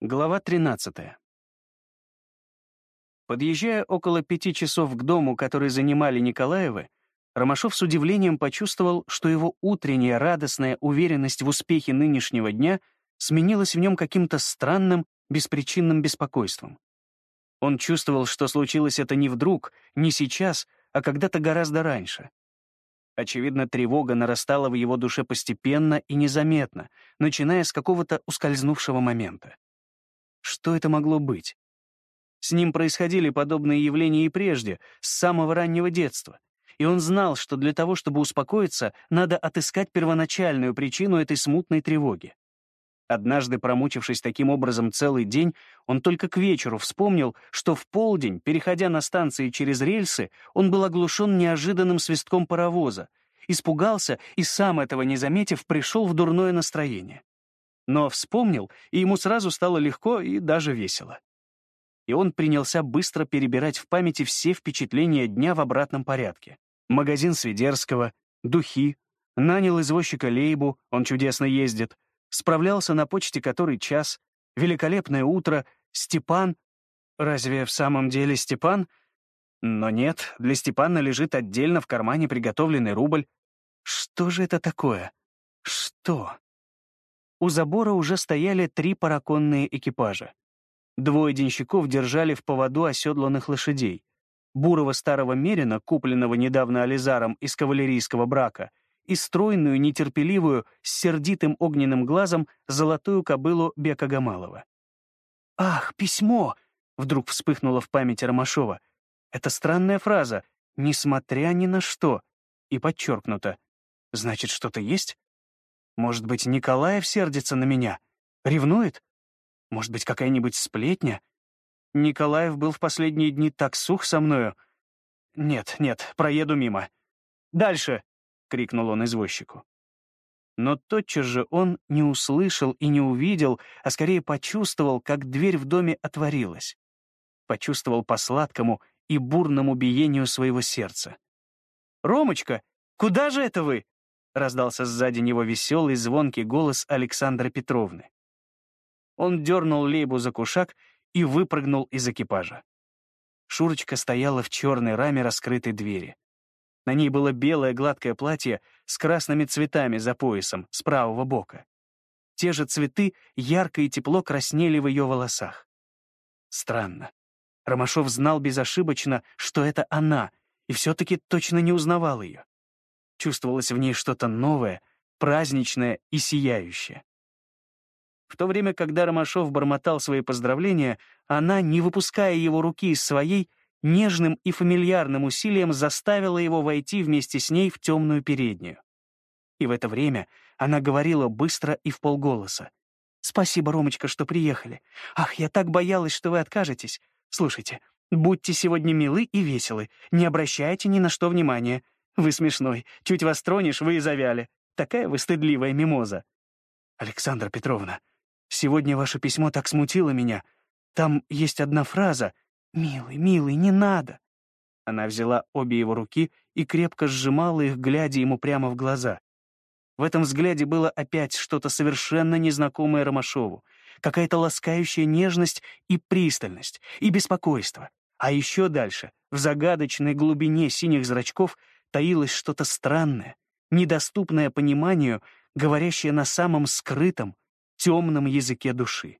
Глава 13. Подъезжая около пяти часов к дому, который занимали Николаевы, Ромашов с удивлением почувствовал, что его утренняя радостная уверенность в успехе нынешнего дня сменилась в нем каким-то странным, беспричинным беспокойством. Он чувствовал, что случилось это не вдруг, не сейчас, а когда-то гораздо раньше. Очевидно, тревога нарастала в его душе постепенно и незаметно, начиная с какого-то ускользнувшего момента. Что это могло быть? С ним происходили подобные явления и прежде, с самого раннего детства. И он знал, что для того, чтобы успокоиться, надо отыскать первоначальную причину этой смутной тревоги. Однажды, промучившись таким образом целый день, он только к вечеру вспомнил, что в полдень, переходя на станции через рельсы, он был оглушен неожиданным свистком паровоза, испугался и, сам этого не заметив, пришел в дурное настроение но вспомнил, и ему сразу стало легко и даже весело. И он принялся быстро перебирать в памяти все впечатления дня в обратном порядке. Магазин Свидерского, духи, нанял извозчика Лейбу, он чудесно ездит, справлялся на почте который час, великолепное утро, Степан. Разве в самом деле Степан? Но нет, для Степана лежит отдельно в кармане приготовленный рубль. Что же это такое? Что? У забора уже стояли три параконные экипажа. Двое денщиков держали в поводу оседланных лошадей. Бурого старого мерина, купленного недавно Ализаром из кавалерийского брака, и стройную, нетерпеливую, с сердитым огненным глазом золотую кобылу Бека Гамалова. «Ах, письмо!» — вдруг вспыхнуло в памяти Ромашова. Это странная фраза «несмотря ни на что» и подчеркнуто. Значит, что-то есть? Может быть, Николаев сердится на меня? Ревнует? Может быть, какая-нибудь сплетня? Николаев был в последние дни так сух со мною. Нет, нет, проеду мимо. «Дальше!» — крикнул он извозчику. Но тотчас же он не услышал и не увидел, а скорее почувствовал, как дверь в доме отворилась. Почувствовал по сладкому и бурному биению своего сердца. «Ромочка, куда же это вы?» Раздался сзади него веселый, звонкий голос Александры Петровны. Он дернул Лейбу за кушак и выпрыгнул из экипажа. Шурочка стояла в черной раме раскрытой двери. На ней было белое гладкое платье с красными цветами за поясом с правого бока. Те же цветы ярко и тепло краснели в ее волосах. Странно. Ромашов знал безошибочно, что это она, и все-таки точно не узнавал ее. Чувствовалось в ней что-то новое, праздничное и сияющее. В то время, когда Ромашов бормотал свои поздравления, она, не выпуская его руки из своей, нежным и фамильярным усилием заставила его войти вместе с ней в темную переднюю. И в это время она говорила быстро и в полголоса. «Спасибо, Ромочка, что приехали. Ах, я так боялась, что вы откажетесь. Слушайте, будьте сегодня милы и веселы, не обращайте ни на что внимания. Вы смешной. Чуть вас тронешь, вы и завяли. Такая вы стыдливая мимоза. Александра Петровна, сегодня ваше письмо так смутило меня. Там есть одна фраза. «Милый, милый, не надо». Она взяла обе его руки и крепко сжимала их, глядя ему прямо в глаза. В этом взгляде было опять что-то совершенно незнакомое Ромашову, какая-то ласкающая нежность и пристальность, и беспокойство. А еще дальше, в загадочной глубине синих зрачков, таилось что-то странное, недоступное пониманию, говорящее на самом скрытом, темном языке души.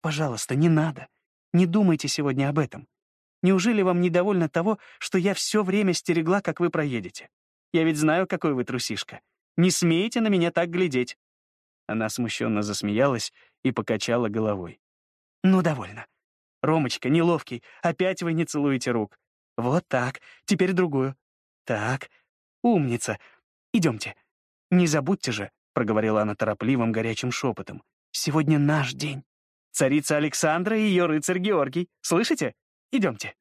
«Пожалуйста, не надо. Не думайте сегодня об этом. Неужели вам недовольно того, что я все время стерегла, как вы проедете? Я ведь знаю, какой вы трусишка. Не смейте на меня так глядеть». Она смущенно засмеялась и покачала головой. «Ну, довольно. Ромочка, неловкий, опять вы не целуете рук. Вот так, теперь другую. «Так, умница. Идемте. Не забудьте же», — проговорила она торопливым горячим шепотом. «Сегодня наш день. Царица Александра и ее рыцарь Георгий. Слышите? Идемте».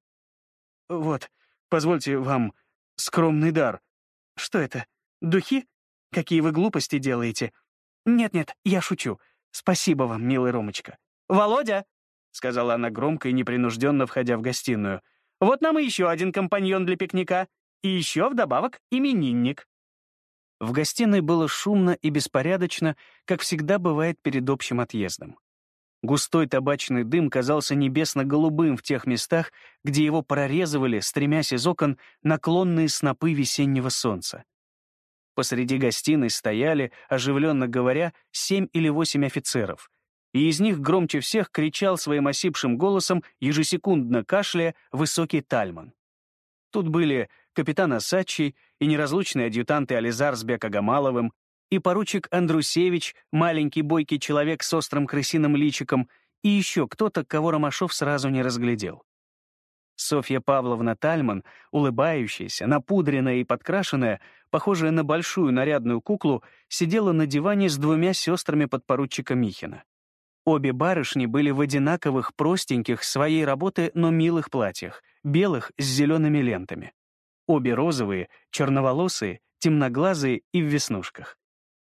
«Вот, позвольте вам скромный дар. Что это? Духи? Какие вы глупости делаете? Нет-нет, я шучу. Спасибо вам, милый Ромочка. Володя!» — сказала она громко и непринужденно, входя в гостиную. «Вот нам и еще один компаньон для пикника. И еще вдобавок именинник. В гостиной было шумно и беспорядочно, как всегда бывает перед общим отъездом. Густой табачный дым казался небесно-голубым в тех местах, где его прорезывали, стремясь из окон, наклонные снопы весеннего солнца. Посреди гостиной стояли, оживленно говоря, семь или восемь офицеров, и из них громче всех кричал своим осипшим голосом, ежесекундно кашляя, высокий Тальман. Тут были капитан Асачи и неразлучные адъютанты Ализар с Бекагамаловым, и поручик Андрусевич, маленький бойкий человек с острым крысиным личиком, и еще кто-то, кого Ромашов сразу не разглядел. Софья Павловна Тальман, улыбающаяся, напудренная и подкрашенная, похожая на большую нарядную куклу, сидела на диване с двумя сестрами подпоручика Михина. Обе барышни были в одинаковых, простеньких, своей работы, но милых платьях, белых с зелеными лентами. Обе розовые, черноволосые, темноглазые и в веснушках.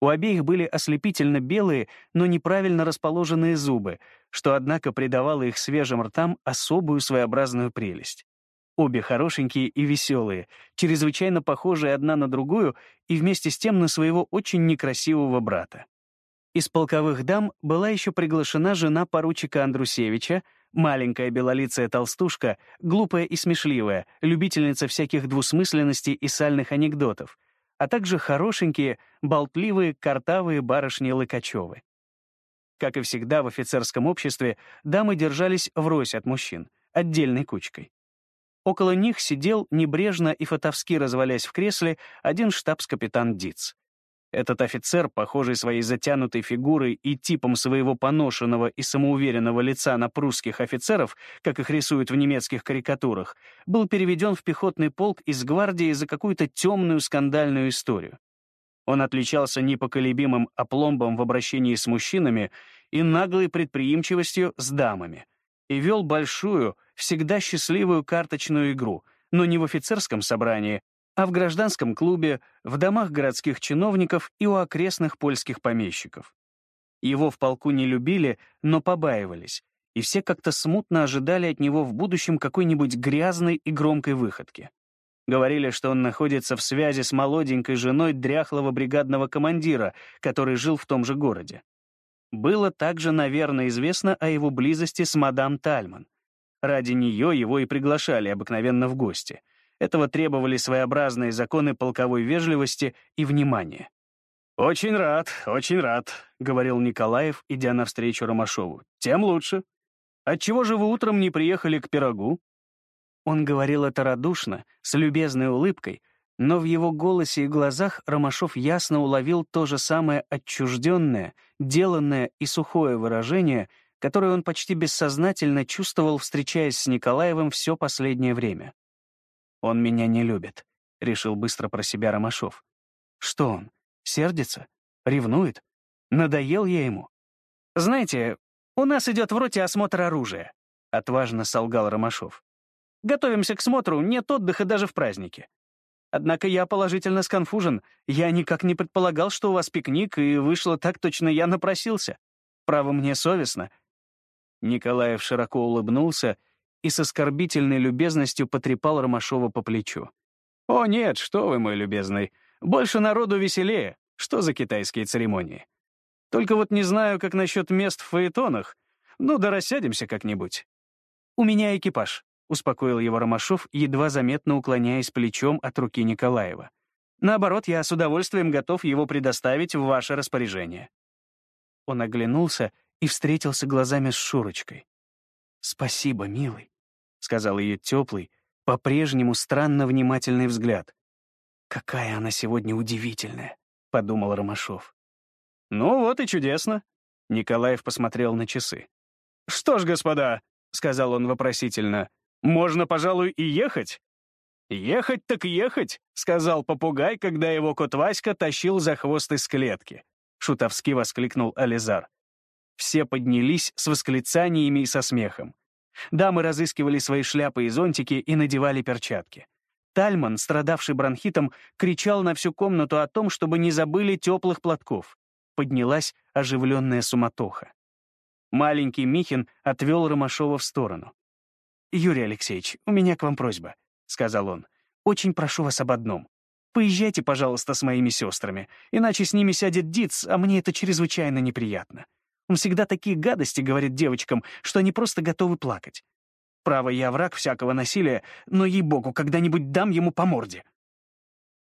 У обеих были ослепительно белые, но неправильно расположенные зубы, что, однако, придавало их свежим ртам особую своеобразную прелесть. Обе хорошенькие и веселые, чрезвычайно похожие одна на другую и вместе с тем на своего очень некрасивого брата. Из полковых дам была еще приглашена жена поручика Андрусевича, маленькая белолицая толстушка, глупая и смешливая, любительница всяких двусмысленностей и сальных анекдотов — а также хорошенькие, болтливые, картавые барышни Лыкачевы. Как и всегда в офицерском обществе, дамы держались врозь от мужчин, отдельной кучкой. Около них сидел, небрежно и фатовски развалясь в кресле, один штабс-капитан Диц. Этот офицер, похожий своей затянутой фигурой и типом своего поношенного и самоуверенного лица на прусских офицеров, как их рисуют в немецких карикатурах, был переведен в пехотный полк из гвардии за какую-то темную скандальную историю. Он отличался непоколебимым опломбом в обращении с мужчинами и наглой предприимчивостью с дамами, и вел большую, всегда счастливую карточную игру, но не в офицерском собрании, а в гражданском клубе, в домах городских чиновников и у окрестных польских помещиков. Его в полку не любили, но побаивались, и все как-то смутно ожидали от него в будущем какой-нибудь грязной и громкой выходки. Говорили, что он находится в связи с молоденькой женой дряхлого бригадного командира, который жил в том же городе. Было также, наверное, известно о его близости с мадам Тальман. Ради нее его и приглашали обыкновенно в гости — этого требовали своеобразные законы полковой вежливости и внимания. «Очень рад, очень рад», — говорил Николаев, идя навстречу Ромашову. «Тем лучше. Отчего же вы утром не приехали к пирогу?» Он говорил это радушно, с любезной улыбкой, но в его голосе и глазах Ромашов ясно уловил то же самое отчужденное, деланное и сухое выражение, которое он почти бессознательно чувствовал, встречаясь с Николаевым все последнее время. «Он меня не любит», — решил быстро про себя Ромашов. «Что он? Сердится? Ревнует? Надоел я ему?» «Знаете, у нас идет в роте осмотр оружия», — отважно солгал Ромашов. «Готовимся к смотру, нет отдыха даже в празднике. Однако я положительно сконфужен. Я никак не предполагал, что у вас пикник, и вышло так точно я напросился. Право, мне совестно». Николаев широко улыбнулся и с оскорбительной любезностью потрепал Ромашова по плечу. «О нет, что вы, мой любезный, больше народу веселее. Что за китайские церемонии? Только вот не знаю, как насчет мест в фаэтонах. Ну да рассядемся как-нибудь». «У меня экипаж», — успокоил его Ромашов, едва заметно уклоняясь плечом от руки Николаева. «Наоборот, я с удовольствием готов его предоставить в ваше распоряжение». Он оглянулся и встретился глазами с Шурочкой. «Спасибо, милый», — сказал ее теплый, по-прежнему странно внимательный взгляд. «Какая она сегодня удивительная», — подумал Ромашов. «Ну вот и чудесно», — Николаев посмотрел на часы. «Что ж, господа», — сказал он вопросительно, — «можно, пожалуй, и ехать?» «Ехать так ехать», — сказал попугай, когда его кот Васька тащил за хвост из клетки. Шутовски воскликнул Ализар. Все поднялись с восклицаниями и со смехом. Дамы разыскивали свои шляпы и зонтики и надевали перчатки. Тальман, страдавший бронхитом, кричал на всю комнату о том, чтобы не забыли теплых платков. Поднялась оживленная суматоха. Маленький Михин отвел Ромашова в сторону. «Юрий Алексеевич, у меня к вам просьба», — сказал он. «Очень прошу вас об одном. Поезжайте, пожалуйста, с моими сестрами, иначе с ними сядет Диц, а мне это чрезвычайно неприятно. Он всегда такие гадости говорит девочкам, что они просто готовы плакать. Право, я враг всякого насилия, но, ей-богу, когда-нибудь дам ему по морде.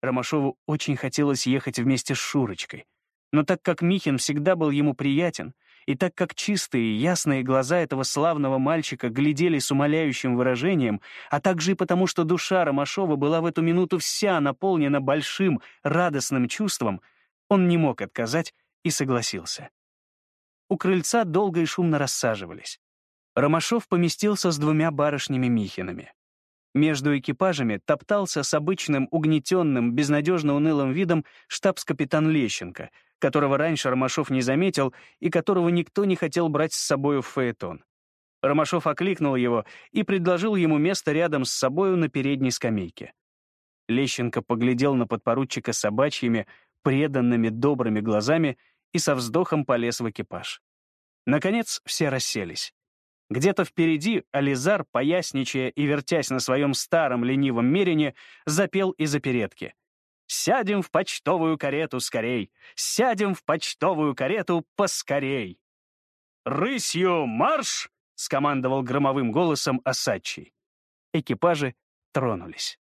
Ромашову очень хотелось ехать вместе с Шурочкой. Но так как Михин всегда был ему приятен, и так как чистые, ясные глаза этого славного мальчика глядели с умоляющим выражением, а также и потому, что душа Ромашова была в эту минуту вся наполнена большим, радостным чувством, он не мог отказать и согласился. У крыльца долго и шумно рассаживались. Ромашов поместился с двумя барышнями Михинами. Между экипажами топтался с обычным угнетенным, безнадежно унылым видом штабс-капитан Лещенко, которого раньше Ромашов не заметил и которого никто не хотел брать с собою в фаэтон. Ромашов окликнул его и предложил ему место рядом с собою на передней скамейке. Лещенко поглядел на подпоручика собачьими, преданными, добрыми глазами и со вздохом полез в экипаж. Наконец все расселись. Где-то впереди Ализар, поясничая и вертясь на своем старом ленивом мерине, запел из оперетки. «Сядем в почтовую карету скорей! Сядем в почтовую карету поскорей!» «Рысью марш!» — скомандовал громовым голосом Осадчий. Экипажи тронулись.